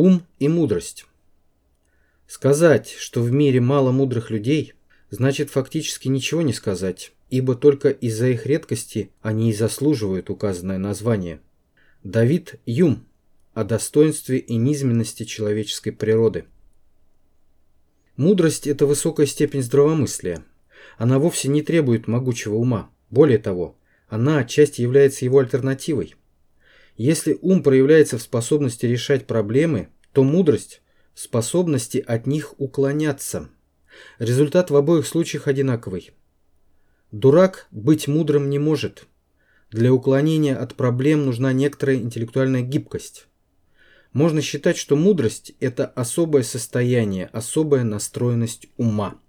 Ум и мудрость. Сказать, что в мире мало мудрых людей, значит фактически ничего не сказать, ибо только из-за их редкости они и заслуживают указанное название. Давид Юм о достоинстве и низменности человеческой природы. Мудрость – это высокая степень здравомыслия. Она вовсе не требует могучего ума. Более того, она отчасти является его альтернативой. Если ум проявляется в способности решать проблемы, то мудрость – в способности от них уклоняться. Результат в обоих случаях одинаковый. Дурак быть мудрым не может. Для уклонения от проблем нужна некоторая интеллектуальная гибкость. Можно считать, что мудрость – это особое состояние, особая настроенность ума.